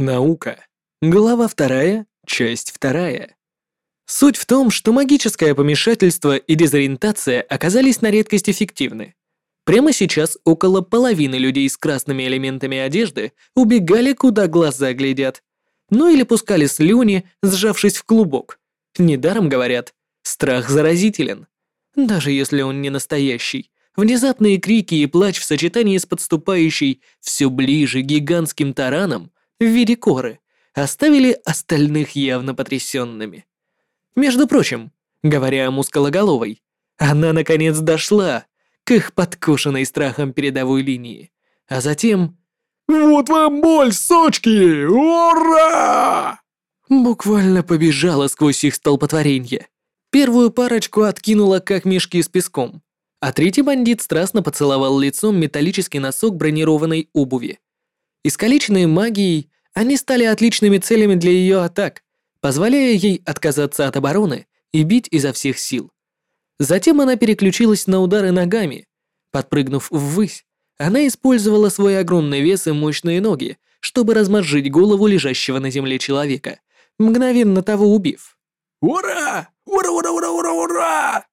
Наука. Глава вторая, часть вторая. Суть в том, что магическое помешательство и дезориентация оказались на редкость эффективны. Прямо сейчас около половины людей с красными элементами одежды убегали, куда глаза глядят. Ну или пускали слюни, сжавшись в клубок. Недаром говорят, страх заразителен. Даже если он не настоящий. Внезапные крики и плач в сочетании с подступающей все ближе гигантским тараном в виде коры оставили остальных явно потрясенными. Между прочим, говоря о мускулоголовой, она наконец дошла к их подкушенной страхом передовой линии, а затем... «Вот вам боль, сучки! Ура!» Буквально побежала сквозь их столпотворение. Первую парочку откинула, как мешки с песком, а третий бандит страстно поцеловал лицом металлический носок бронированной обуви. Искалеченные магией, они стали отличными целями для ее атак, позволяя ей отказаться от обороны и бить изо всех сил. Затем она переключилась на удары ногами. Подпрыгнув ввысь, она использовала свой огромный вес и мощные ноги, чтобы размозжить голову лежащего на земле человека, мгновенно того убив. «Ура! Ура, ура, ура, ура, ура!»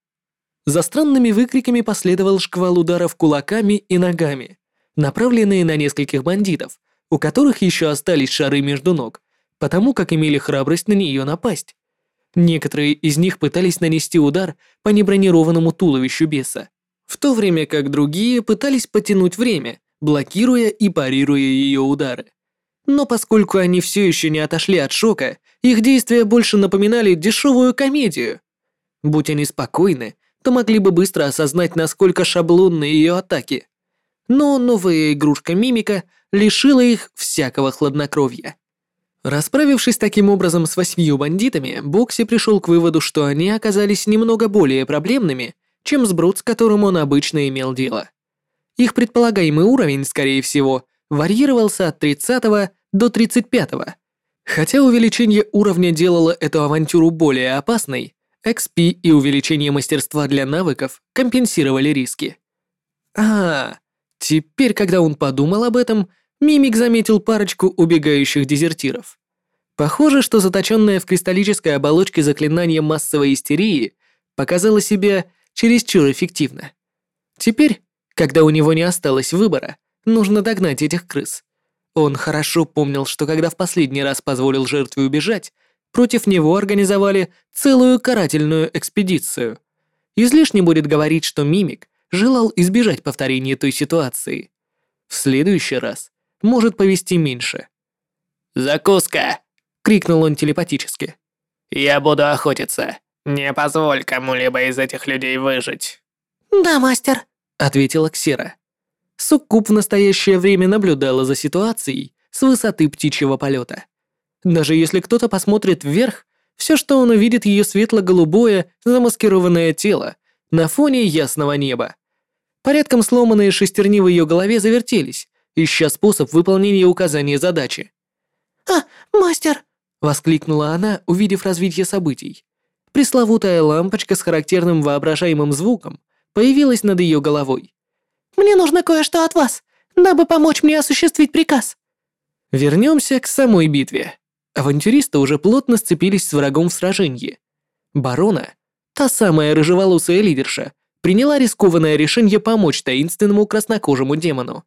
За странными выкриками последовал шквал ударов кулаками и ногами направленные на нескольких бандитов, у которых еще остались шары между ног, потому как имели храбрость на нее напасть. Некоторые из них пытались нанести удар по небронированному туловищу беса, в то время как другие пытались потянуть время, блокируя и парируя ее удары. Но поскольку они все еще не отошли от шока, их действия больше напоминали дешевую комедию. Будь они спокойны, то могли бы быстро осознать, насколько шаблонны ее атаки но новая игрушка Лишила их всякого хладнокровия. Расправившись таким образом с восьмью бандитами, Бокси пришел к выводу, что они оказались немного более проблемными, чем сброд, с которым он обычно имел дело. Их предполагаемый уровень, скорее всего, варьировался от 30 до 35. -го. Хотя увеличение уровня делало эту авантюру более опасной, XP и увеличение мастерства для навыков компенсировали риски. А, Теперь, когда он подумал об этом, Мимик заметил парочку убегающих дезертиров. Похоже, что заточенная в кристаллической оболочке заклинание массовой истерии показало себя чересчур эффективно. Теперь, когда у него не осталось выбора, нужно догнать этих крыс. Он хорошо помнил, что когда в последний раз позволил жертве убежать, против него организовали целую карательную экспедицию. Излишне будет говорить, что Мимик желал избежать повторения той ситуации. В следующий раз может повести меньше. «Закуска!» — крикнул он телепатически. «Я буду охотиться. Не позволь кому-либо из этих людей выжить». «Да, мастер», — ответила Ксера. Суккуб в настоящее время наблюдала за ситуацией с высоты птичьего полета. Даже если кто-то посмотрит вверх, все, что он увидит, ее светло-голубое, замаскированное тело на фоне ясного неба. Порядком сломанные шестерни в ее голове завертелись, ища способ выполнения указания задачи. «А, мастер!» — воскликнула она, увидев развитие событий. Пресловутая лампочка с характерным воображаемым звуком появилась над ее головой. «Мне нужно кое-что от вас, дабы помочь мне осуществить приказ». Вернемся к самой битве. Авантюристы уже плотно сцепились с врагом в сражении. Барона, та самая рыжеволосая лидерша, приняла рискованное решение помочь таинственному краснокожему демону.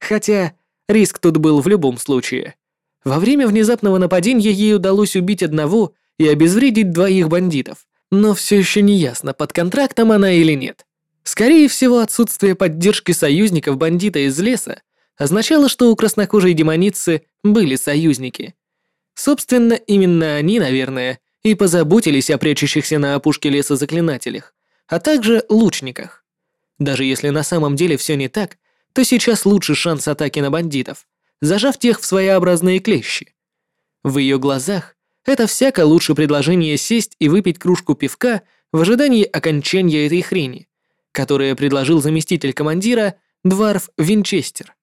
Хотя риск тут был в любом случае. Во время внезапного нападения ей удалось убить одного и обезвредить двоих бандитов, но все еще не ясно, под контрактом она или нет. Скорее всего, отсутствие поддержки союзников бандита из леса означало, что у краснокожей демоницы были союзники. Собственно, именно они, наверное, и позаботились о прячущихся на опушке леса заклинателях а также лучниках. Даже если на самом деле все не так, то сейчас лучший шанс атаки на бандитов, зажав тех в своеобразные клещи. В ее глазах это всяко лучше предложение сесть и выпить кружку пивка в ожидании окончания этой хрени, которое предложил заместитель командира Дварф Винчестер.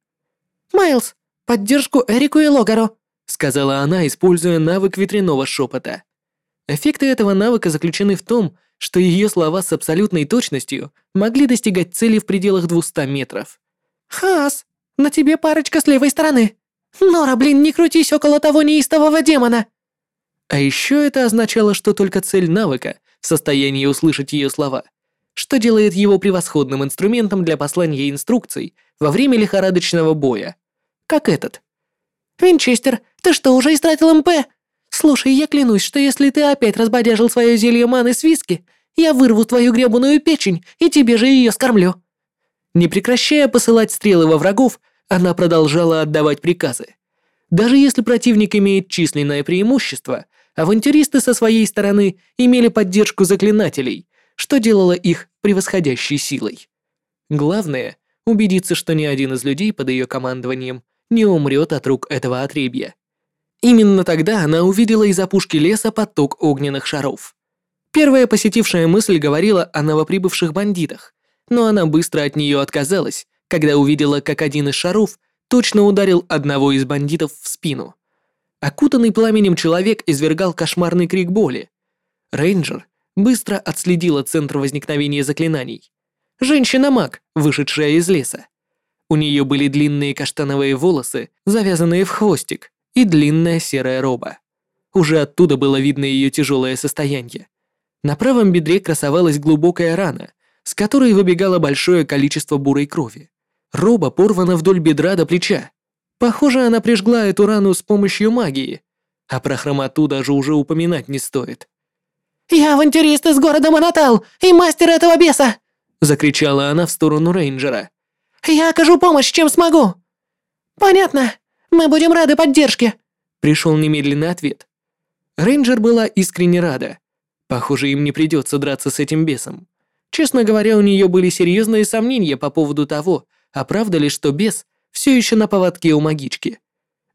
«Майлз, поддержку Эрику и Логару», сказала она, используя навык ветряного шепота. Эффекты этого навыка заключены в том, что ее слова с абсолютной точностью могли достигать цели в пределах 200 метров. «Хас, на тебе парочка с левой стороны. Нора, блин, не крутись около того неистового демона. А еще это означало, что только цель навыка в состоянии услышать ее слова, что делает его превосходным инструментом для послания инструкций во время лихорадочного боя. Как этот. Винчестер, ты что, уже истратил МП? Слушай, я клянусь, что если ты опять разбодяжил свое зелье маны с виски, я вырву твою гребаную печень и тебе же ее скормлю. Не прекращая посылать стрелы во врагов, она продолжала отдавать приказы. Даже если противник имеет численное преимущество, авантюристы со своей стороны имели поддержку заклинателей, что делало их превосходящей силой. Главное — убедиться, что ни один из людей под ее командованием не умрет от рук этого отребья. Именно тогда она увидела из опушки леса поток огненных шаров. Первая посетившая мысль говорила о новоприбывших бандитах, но она быстро от нее отказалась, когда увидела, как один из шаров точно ударил одного из бандитов в спину. Окутанный пламенем человек извергал кошмарный крик боли. Рейнджер быстро отследила центр возникновения заклинаний. Женщина-маг, вышедшая из леса. У нее были длинные каштановые волосы, завязанные в хвостик, и длинная серая роба. Уже оттуда было видно ее тяжелое состояние. На правом бедре красовалась глубокая рана, с которой выбегало большое количество бурой крови. Роба порвана вдоль бедра до плеча. Похоже, она прижгла эту рану с помощью магии. А про хромоту даже уже упоминать не стоит. «Я авантюрист из города Монотал и мастер этого беса!» Закричала она в сторону рейнджера. «Я окажу помощь, чем смогу!» «Понятно. Мы будем рады поддержке!» Пришел немедленный ответ. Рейнджер была искренне рада. Похоже, им не придется драться с этим бесом. Честно говоря, у нее были серьезные сомнения по поводу того, а правда ли, что бес все еще на поводке у магички?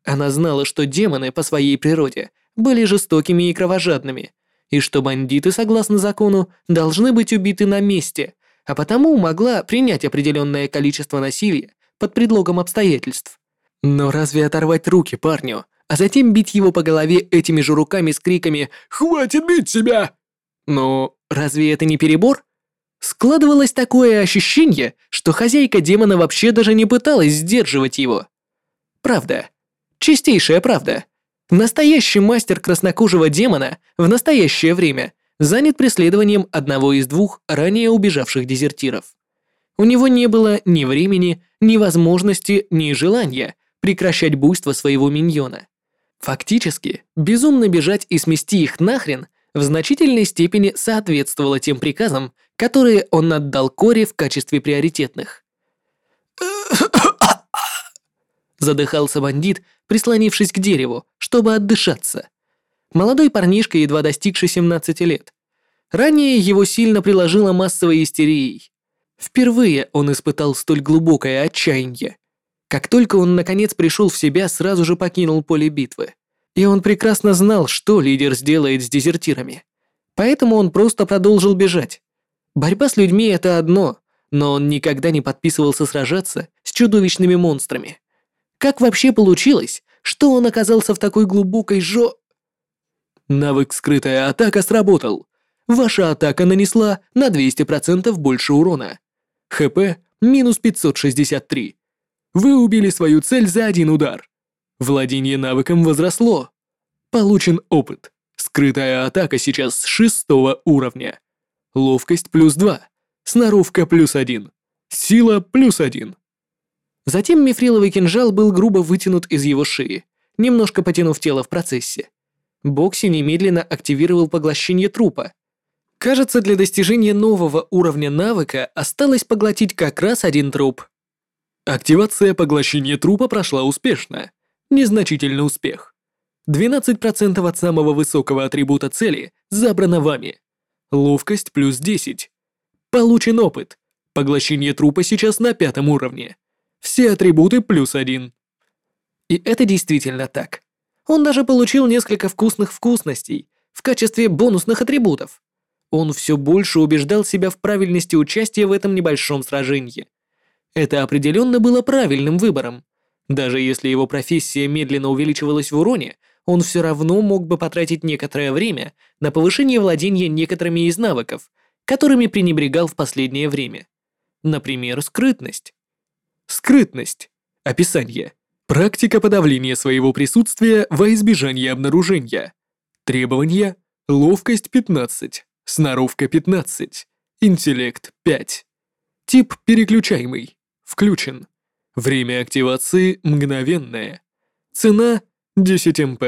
Она знала, что демоны по своей природе были жестокими и кровожадными, и что бандиты, согласно закону, должны быть убиты на месте, а потому могла принять определенное количество насилия под предлогом обстоятельств. Но разве оторвать руки парню, а затем бить его по голове этими же руками с криками «Хватит бить себя!» Но разве это не перебор? Складывалось такое ощущение, что хозяйка демона вообще даже не пыталась сдерживать его. Правда. Чистейшая правда. Настоящий мастер краснокожего демона в настоящее время занят преследованием одного из двух ранее убежавших дезертиров. У него не было ни времени, ни возможности, ни желания прекращать буйство своего миньона. Фактически, безумно бежать и смести их нахрен в значительной степени соответствовало тем приказам, которые он отдал Коре в качестве приоритетных. Задыхался бандит, прислонившись к дереву, чтобы отдышаться. Молодой парнишка, едва достигший 17 лет. Ранее его сильно приложило массовой истерией. Впервые он испытал столь глубокое отчаяние. Как только он наконец пришел в себя, сразу же покинул поле битвы. И он прекрасно знал, что лидер сделает с дезертирами. Поэтому он просто продолжил бежать. Борьба с людьми — это одно, но он никогда не подписывался сражаться с чудовищными монстрами. Как вообще получилось, что он оказался в такой глубокой жо... Навык «Скрытая атака» сработал. Ваша атака нанесла на 200% больше урона. ХП минус 563. Вы убили свою цель за один удар. Владение навыком возросло. Получен опыт. Скрытая атака сейчас шестого уровня. Ловкость плюс 2. Сноровка плюс 1. Сила плюс 1. Затем мифриловый кинжал был грубо вытянут из его шеи, немножко потянув тело в процессе. Бокси немедленно активировал поглощение трупа. Кажется, для достижения нового уровня навыка осталось поглотить как раз один труп. Активация поглощения трупа прошла успешно. Незначительный успех. 12% от самого высокого атрибута цели забрано вами. Ловкость плюс 10. Получен опыт. Поглощение трупа сейчас на пятом уровне. Все атрибуты плюс один. И это действительно так. Он даже получил несколько вкусных вкусностей в качестве бонусных атрибутов. Он все больше убеждал себя в правильности участия в этом небольшом сражении. Это определенно было правильным выбором. Даже если его профессия медленно увеличивалась в уроне, он все равно мог бы потратить некоторое время на повышение владения некоторыми из навыков, которыми пренебрегал в последнее время. Например, скрытность. Скрытность. Описание. Практика подавления своего присутствия во избежание обнаружения. Требования – ловкость 15, сноровка 15, интеллект 5. Тип переключаемый, включен. Время активации мгновенное. Цена 10 МП.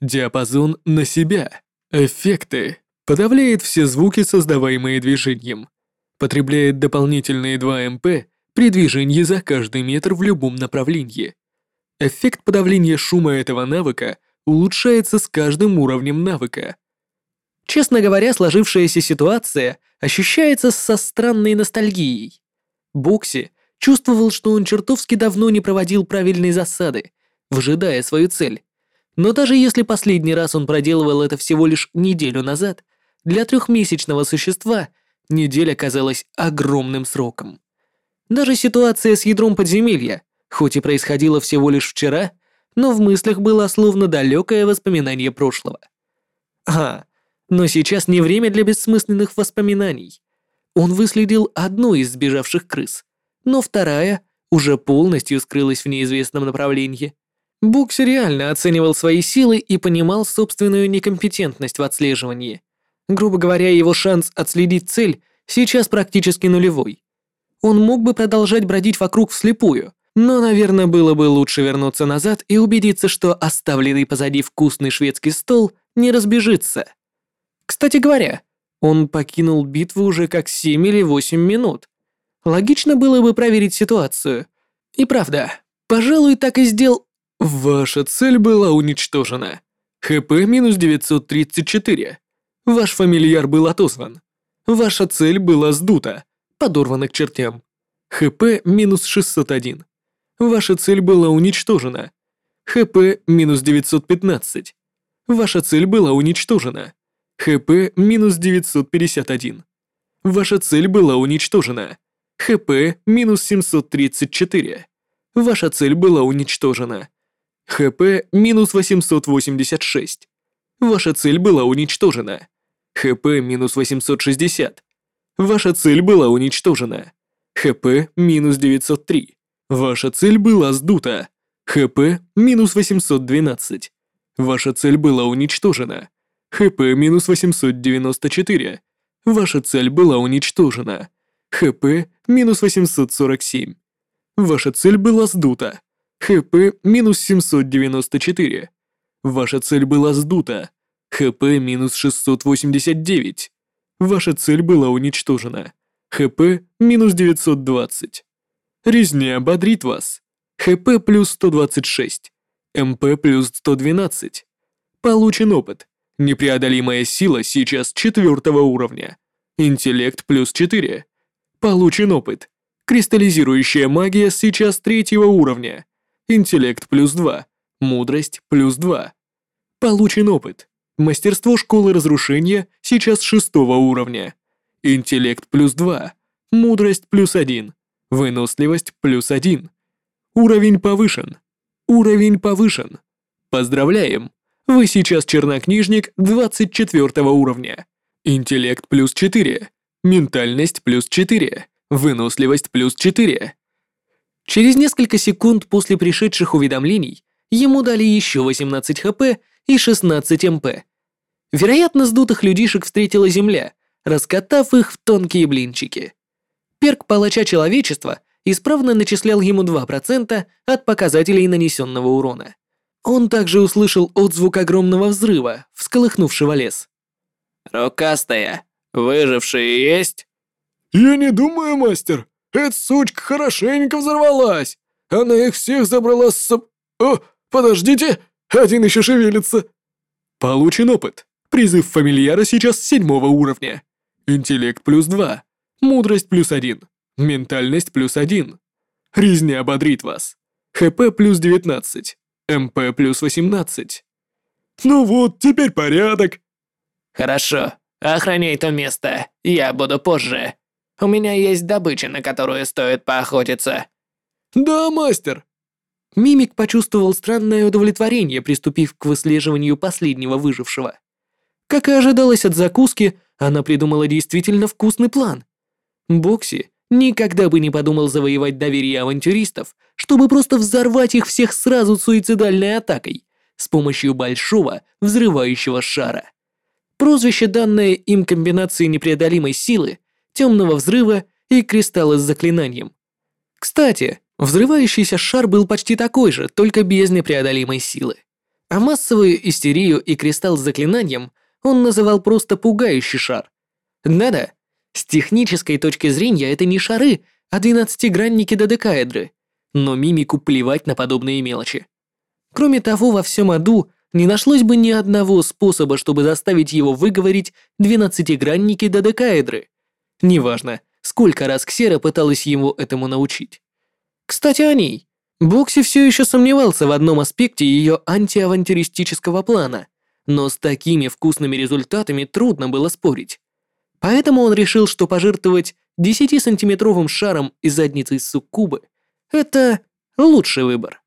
Диапазон на себя. Эффекты. Подавляет все звуки, создаваемые движением. Потребляет дополнительные 2 МП при движении за каждый метр в любом направлении. Эффект подавления шума этого навыка улучшается с каждым уровнем навыка. Честно говоря, сложившаяся ситуация ощущается со странной ностальгией. Бокси чувствовал, что он чертовски давно не проводил правильной засады, выжидая свою цель. Но даже если последний раз он проделывал это всего лишь неделю назад, для трехмесячного существа неделя казалась огромным сроком. Даже ситуация с ядром подземелья, хоть и происходила всего лишь вчера, но в мыслях было словно далекое воспоминание прошлого. А, но сейчас не время для бессмысленных воспоминаний. Он выследил одну из сбежавших крыс, но вторая уже полностью скрылась в неизвестном направлении. Букс реально оценивал свои силы и понимал собственную некомпетентность в отслеживании. Грубо говоря, его шанс отследить цель сейчас практически нулевой. Он мог бы продолжать бродить вокруг вслепую, но, наверное, было бы лучше вернуться назад и убедиться, что оставленный позади вкусный шведский стол не разбежится. Кстати говоря, он покинул битву уже как 7 или 8 минут. Логично было бы проверить ситуацию. И правда, пожалуй, так и сделал. Ваша цель была уничтожена. ХП минус 934. Ваш фамильяр был отозван. Ваша цель была сдута, подорвана к чертям. ХП минус 601. Ваша цель была уничтожена. ХП минус 915. Ваша цель была уничтожена. ХП минус 951. Ваша цель была уничтожена. ХП минус 734. Ваша цель была уничтожена. ХП минус 886. Ваша цель была уничтожена. ХП минус 860. Ваша цель была уничтожена. ХП минус 903. Ваша цель была сдута. ХП минус 812. Ваша цель была уничтожена. ХП минус 894. Ваша цель была уничтожена. ХП минус 847. Ваша цель была сдута. ХП минус 794. Ваша цель была сдута. ХП минус 689. Ваша цель была уничтожена. ХП минус 920. Резня бодрит вас. ХП плюс 126. МП плюс 112. Получен опыт. Непреодолимая сила сейчас четвертого уровня. Интеллект плюс 4. Получен опыт. Кристаллизирующая магия сейчас третьего уровня. Интеллект плюс 2. Мудрость плюс 2. Получен опыт. Мастерство школы разрушения сейчас шестого уровня. Интеллект плюс 2. Мудрость плюс 1. Выносливость плюс 1. Уровень повышен. Уровень повышен. Поздравляем! Вы сейчас чернокнижник 24 уровня. Интеллект плюс 4. Ментальность плюс 4. Выносливость плюс 4. Через несколько секунд после пришедших уведомлений ему дали еще 18 хп и 16 МП. Вероятно, сдутых людишек встретила Земля, раскатав их в тонкие блинчики. Перк палача человечества исправно начислял ему 2% от показателей нанесенного урона. Он также услышал отзвук огромного взрыва, всколыхнувшего лес. «Рукастая, выжившие есть?» Я не думаю, мастер. Эта сучка хорошенько взорвалась. Она их всех забрала с соб... О, подождите, один еще шевелится. Получен опыт. Призыв фамильяра сейчас седьмого уровня. Интеллект плюс 2. Мудрость плюс 1. Ментальность плюс 1. Резня ободрит вас. ХП плюс 19. МП плюс 18. Ну вот, теперь порядок. «Хорошо, охраняй то место, я буду позже. У меня есть добыча, на которую стоит поохотиться». Да, мастер. Мимик почувствовал странное удовлетворение, приступив к выслеживанию последнего выжившего. Как и ожидалось от закуски, она придумала действительно вкусный план. Бокси никогда бы не подумал завоевать доверие авантюристов чтобы просто взорвать их всех сразу суицидальной атакой с помощью большого взрывающего шара. Прозвище, данное им комбинации непреодолимой силы, темного взрыва и кристалла с заклинанием. Кстати, взрывающийся шар был почти такой же, только без непреодолимой силы. А массовую истерию и кристалл с заклинанием он называл просто пугающий шар. Да-да, с технической точки зрения это не шары, а двенадцатигранники додекаэдры, но мимику плевать на подобные мелочи. Кроме того, во всем аду не нашлось бы ни одного способа, чтобы заставить его выговорить двенадцатигранники додекаэдры. Неважно, сколько раз Ксера пыталась его этому научить. Кстати, о ней. Бокси все еще сомневался в одном аспекте ее антиавантюристического плана, но с такими вкусными результатами трудно было спорить. Поэтому он решил, что пожертвовать 10-сантиметровым шаром и задницей суккубы – это лучший выбор.